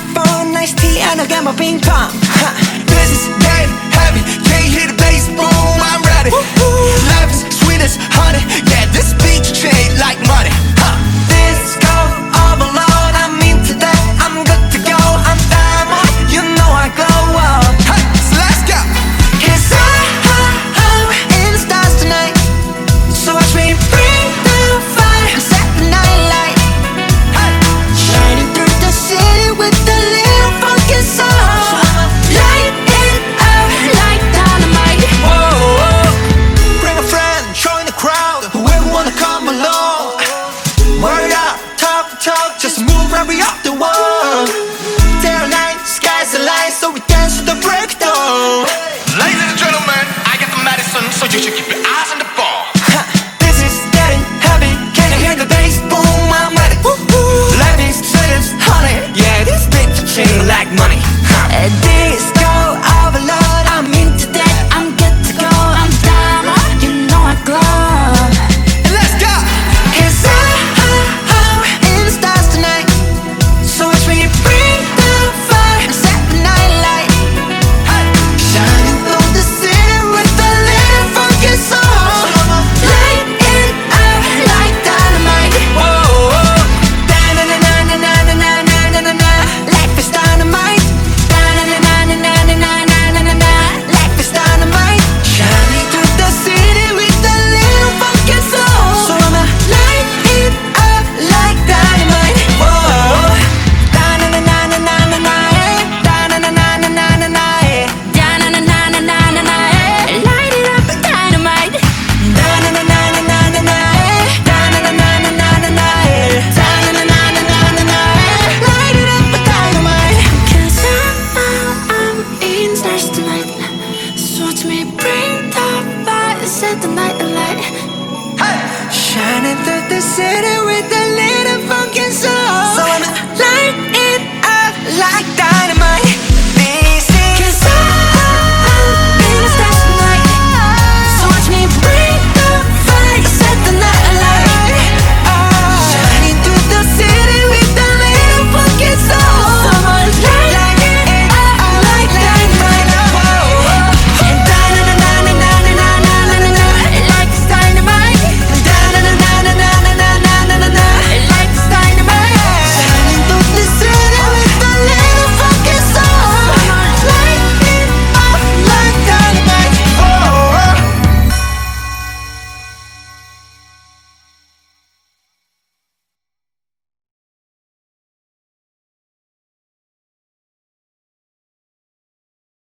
up on nice tea and a game of ping pong huh. This is getting Heavy not the one. Day night, sky's the light, so we dance to the breakdown. Ladies and gentlemen, I got the medicine, so you should keep your eyes on the ball. Huh, this is getting heavy. Can you hear the bass boom? I'm ready. Life is serious, honey. Yeah, this bitch chain like money. the city with the